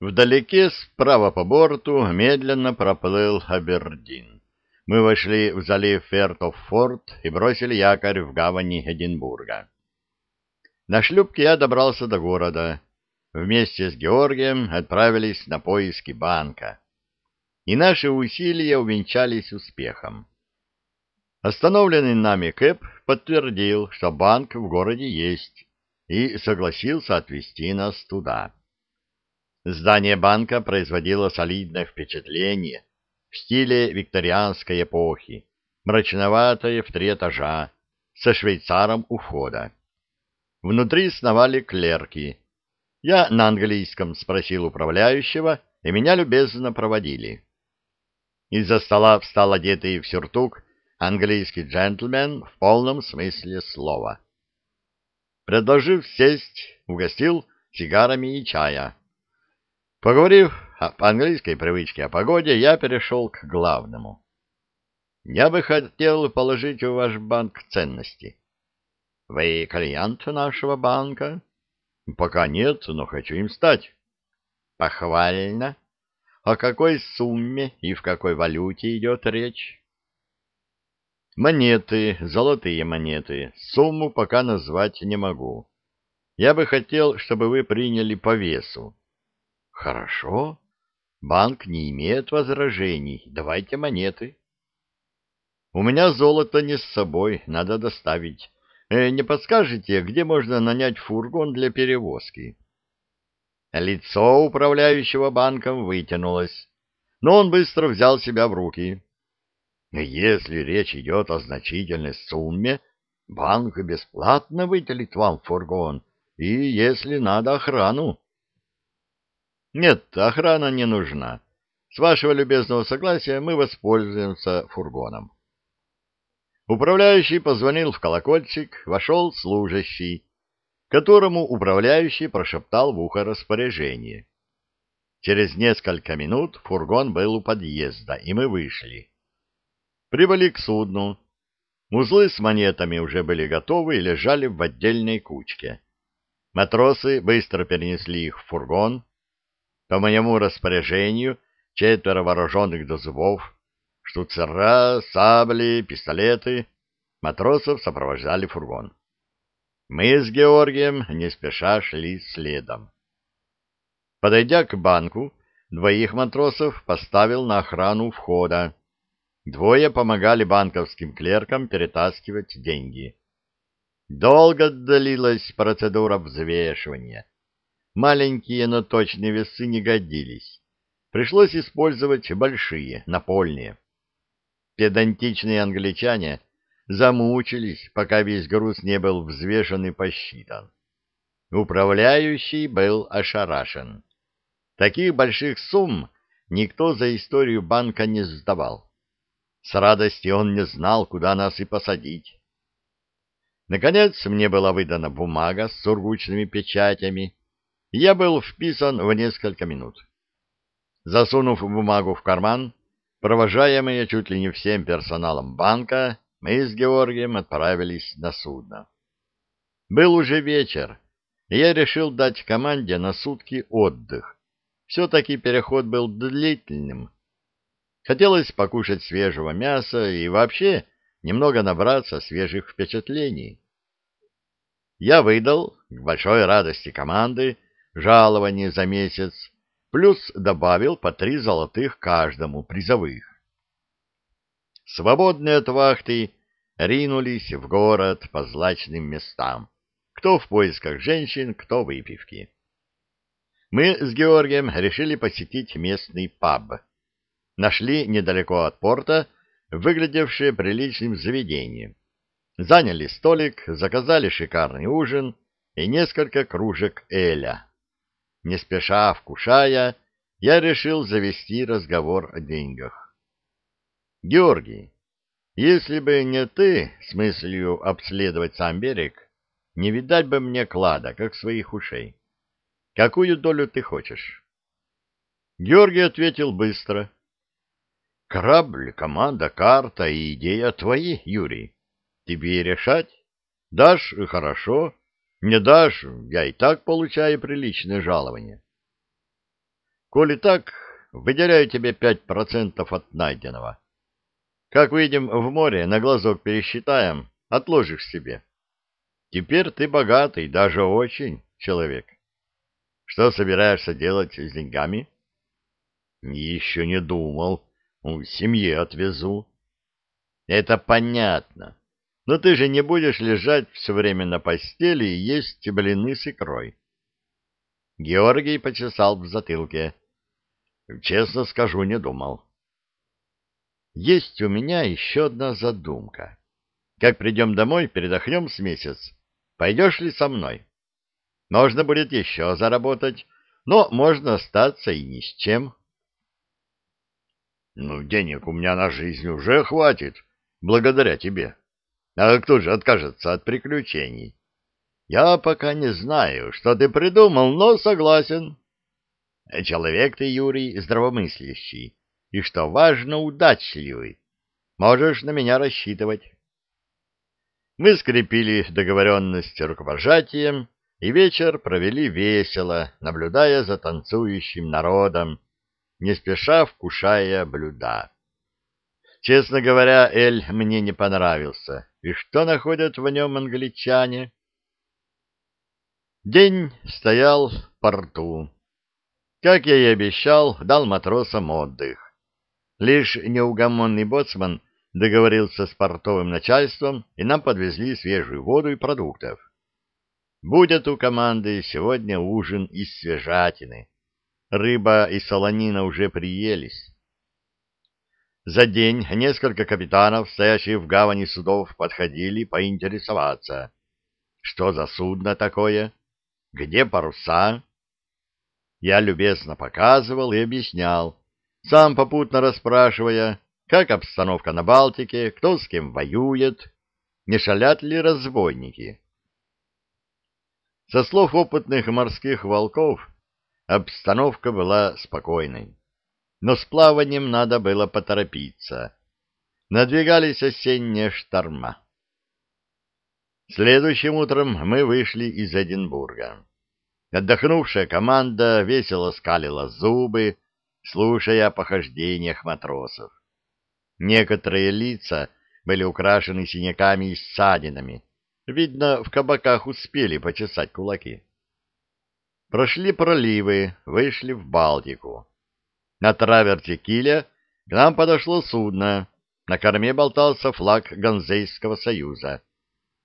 Вдалеке, справа по борту, медленно проплыл Абердин. Мы вошли в залив Фертофорд и бросили якорь в гавани Эдинбурга. На шлюпке я добрался до города. Вместе с Георгием отправились на поиски банка. И наши усилия увенчались успехом. Остановленный нами Кэп подтвердил, что банк в городе есть, и согласился отвезти нас туда. Здание банка производило солидное впечатление в стиле викторианской эпохи, мрачноватое в три этажа, со швейцаром у входа. Внутри сновали клерки. Я на английском спросил управляющего, и меня любезно проводили. Из-за стола встал одетый в сюртук английский джентльмен в полном смысле слова. Предложив сесть, угостил сигарами и чая. Поговорив по английской привычке о погоде, я перешел к главному. Я бы хотел положить в ваш банк ценности. Вы клиент нашего банка? Пока нет, но хочу им стать. Похвально. О какой сумме и в какой валюте идет речь? Монеты, золотые монеты. Сумму пока назвать не могу. Я бы хотел, чтобы вы приняли по весу. Хорошо. Банк не имеет возражений. Давайте монеты. У меня золото не с собой, надо доставить. Э, не подскажете, где можно нанять фургон для перевозки? Лицо управляющего банком вытянулось, но он быстро взял себя в руки. Если речь идет о значительной сумме, банк бесплатно выделит вам фургон, и, если надо, охрану. Нет, охрана не нужна. С вашего любезного согласия мы воспользуемся фургоном. Управляющий позвонил в колокольчик, вошел служащий, которому управляющий прошептал в ухо распоряжение. Через несколько минут фургон был у подъезда, и мы вышли. Прибыли к судну. Узлы с монетами уже были готовы и лежали в отдельной кучке. Матросы быстро перенесли их в фургон, по моему распоряжению четверо вооруженных до зубов, штуцера, сабли, пистолеты, матросов сопровождали фургон. Мы с Георгием не спеша шли следом. Подойдя к банку, двоих матросов поставил на охрану входа. Двое помогали банковским клеркам перетаскивать деньги. Долго длилась процедура взвешивания. Маленькие, но точные весы не годились. Пришлось использовать большие, напольные. Педантичные англичане замучились, пока весь груз не был взвешен и посчитан. Управляющий был ошарашен. Таких больших сумм никто за историю банка не сдавал. С радостью он не знал, куда нас и посадить. Наконец мне была выдана бумага с сургучными печатями, я был вписан в несколько минут. Засунув бумагу в карман, провожаемые чуть ли не всем персоналом банка, мы с Георгием отправились на судно. Был уже вечер, и я решил дать команде на сутки отдых. Все-таки переход был длительным. Хотелось покушать свежего мяса и вообще немного набраться свежих впечатлений. Я выдал, к большой радости команды, жалование за месяц, плюс добавил по три золотых каждому призовых. Свободные от вахты ринулись в город по злачным местам, кто в поисках женщин, кто выпивки. Мы с Георгием решили посетить местный паб. Нашли недалеко от порта выглядевшее приличным заведение. Заняли столик, заказали шикарный ужин и несколько кружек эля. Не спеша вкушая, я решил завести разговор о деньгах. Георгий, если бы не ты с мыслью обследовать сам берег, не видать бы мне клада, как своих ушей. Какую долю ты хочешь? Георгий ответил быстро. Корабль, команда, карта и идея твои, Юрий. Тебе решать. Дашь — хорошо, не дашь, я и так получаю приличное жалование. коли так, выделяю тебе пять процентов от найденного. Как выйдем в море, на глазок пересчитаем, отложишь себе. Теперь ты богатый, даже очень человек. Что собираешься делать с деньгами? Еще не думал. Семье отвезу. Это понятно. Но ты же не будешь лежать все время на постели и есть блины с икрой. Георгий почесал в затылке. Честно скажу, не думал. Есть у меня еще одна задумка. Как придем домой, передохнем с месяц. Пойдешь ли со мной? Можно будет еще заработать, но можно остаться и ни с чем. Ну, денег у меня на жизнь уже хватит, благодаря тебе. А кто же откажется от приключений? Я пока не знаю, что ты придумал, но согласен. Человек ты, Юрий, здравомыслящий, и, что важно, удачливый. Можешь на меня рассчитывать. Мы скрепили договоренность рукопожатием, и вечер провели весело, наблюдая за танцующим народом, не спеша вкушая блюда. Честно говоря, Эль мне не понравился. И что находят в нем англичане? День стоял в порту. Как я и обещал, дал матросам отдых. Лишь неугомонный боцман договорился с портовым начальством, и нам подвезли свежую воду и продуктов. Будет у команды сегодня ужин из свежатины. Рыба и солонина уже приелись. За день несколько капитанов, стоящих в гавани судов, подходили поинтересоваться. Что за судно такое? Где паруса? Я любезно показывал и объяснял, сам попутно расспрашивая, как обстановка на Балтике, кто с кем воюет, не шалят ли разбойники. Со слов опытных морских волков, обстановка была спокойной но с плаванием надо было поторопиться. Надвигались осенние шторма. Следующим утром мы вышли из Эдинбурга. Отдохнувшая команда весело скалила зубы, слушая о похождениях матросов. Некоторые лица были украшены синяками и ссадинами. Видно, в кабаках успели почесать кулаки. Прошли проливы, вышли в Балтику. На траверте киля к нам подошло судно. На корме болтался флаг Ганзейского союза.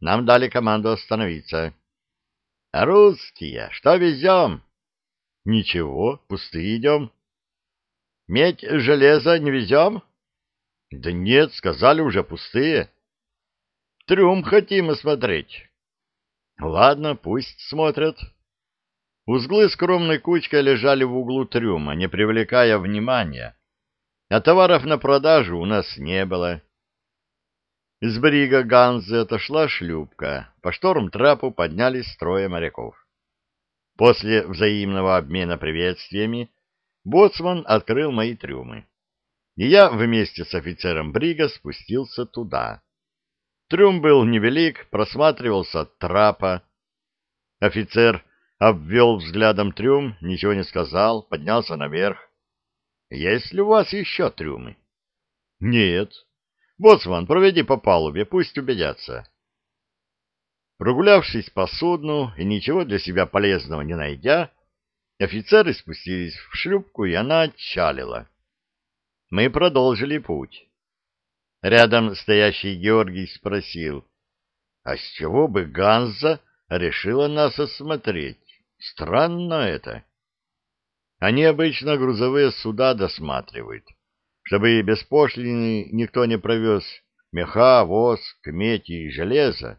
Нам дали команду остановиться. — Русские, что везем? — Ничего, пустые идем. — Медь, железо не везем? — Да нет, сказали уже пустые. — Трюм хотим осмотреть. — Ладно, пусть смотрят. Узлы скромной кучкой лежали в углу трюма, не привлекая внимания, а товаров на продажу у нас не было. Из брига Ганзы отошла шлюпка, по шторм-трапу поднялись трое моряков. После взаимного обмена приветствиями боцман открыл мои трюмы, и я вместе с офицером брига спустился туда. Трюм был невелик, просматривался от трапа. Офицер обвел взглядом трюм, ничего не сказал, поднялся наверх. — Есть ли у вас еще трюмы? — Нет. — Боцман, проведи по палубе, пусть убедятся. Прогулявшись по судну и ничего для себя полезного не найдя, офицеры спустились в шлюпку, и она отчалила. Мы продолжили путь. Рядом стоящий Георгий спросил, а с чего бы Ганза решила нас осмотреть? Странно это. Они обычно грузовые суда досматривают, чтобы без пошлины никто не провез меха, воск, медь и железо.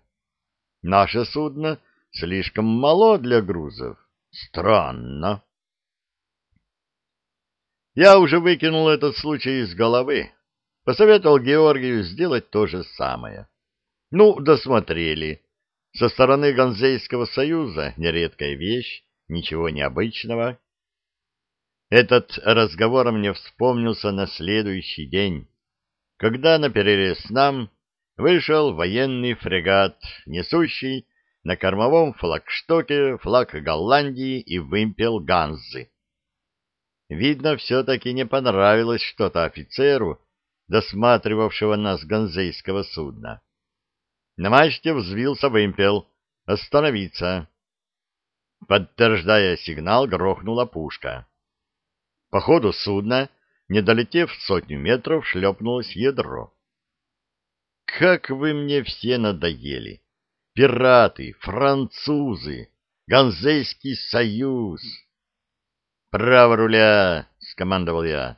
Наше судно слишком мало для грузов. Странно. Я уже выкинул этот случай из головы. Посоветовал Георгию сделать то же самое. Ну, досмотрели. Со стороны Ганзейского союза нередкая вещь, ничего необычного. Этот разговор мне вспомнился на следующий день, когда на перерез нам вышел военный фрегат, несущий на кормовом флагштоке флаг Голландии и вымпел Ганзы. Видно, все-таки не понравилось что-то офицеру, досматривавшего нас ганзейского судна. На мачте взвился вымпел. «Остановиться!» Подтверждая сигнал, грохнула пушка. По ходу судна, не долетев сотню метров, шлепнулось ядро. «Как вы мне все надоели! Пираты, французы, Ганзейский союз!» «Право руля!» — скомандовал я.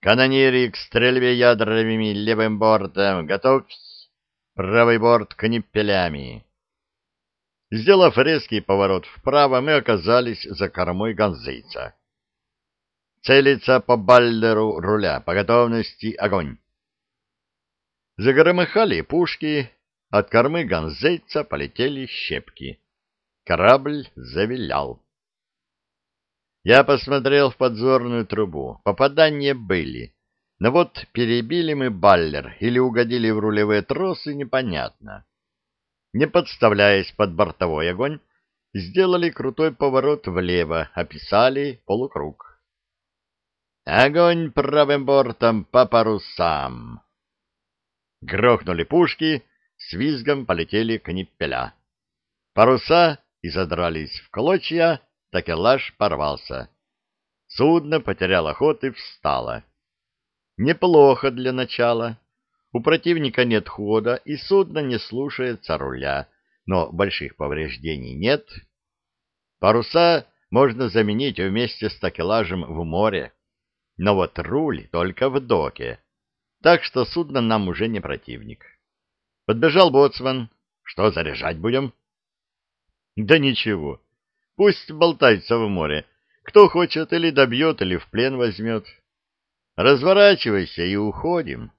«Канониры к стрельбе ядровыми левым бортом! Готовьсь! Правый борт книпелями!» Сделав резкий поворот вправо, мы оказались за кормой ганзейца. «Целиться по баллеру руля! По готовности огонь!» Загромыхали пушки, от кормы ганзейца полетели щепки. Корабль завилял. Я посмотрел в подзорную трубу. Попадания были. Но вот перебили мы баллер или угодили в рулевые тросы, непонятно. Не подставляясь под бортовой огонь, сделали крутой поворот влево, описали полукруг. «Огонь правым бортом по парусам!» Грохнули пушки, с визгом полетели канипеля. Паруса изодрались в клочья, такелаж порвался. Судно потеряло ход и встало. Неплохо для начала. У противника нет хода, и судно не слушается руля, но больших повреждений нет. Паруса можно заменить вместе с такелажем в море, но вот руль только в доке, так что судно нам уже не противник. Подбежал боцман. Что заряжать будем? Да ничего, Пусть болтается в море. Кто хочет, или добьет, или в плен возьмет. Разворачивайся и уходим.